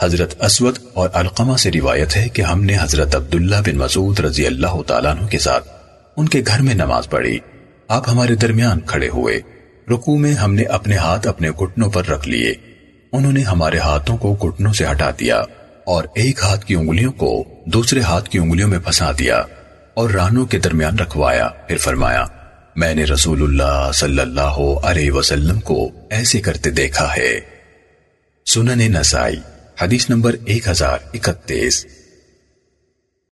حضرت اسود اور القمہ سے روایت ہے کہ ہم نے حضرت عبداللہ بن مسعود رضی اللہ تعالیٰ عنہ کے ساتھ ان کے گھر میں نماز پڑھی۔ آپ ہمارے درمیان کھڑے ہوئے۔ رکوع میں ہم نے اپنے ہاتھ اپنے گھٹنوں پر رکھ لیے۔ انہوں نے ہمارے ہاتھوں کو گھٹنوں سے ہٹا دیا اور ایک ہاتھ کی انگلیوں کو دوسرے ہاتھ کی انگلیوں میں پھنسا دیا اور رانوں کے درمیان رکھوایا۔ پھر فرمایا، میں نے رسول اللہ صلی اللہ علیہ وسلم کو ایسے کرتے دیکھا ہے۔ سنن نسائی۔ حدیث نمبر ایک ہزار اکتیس۔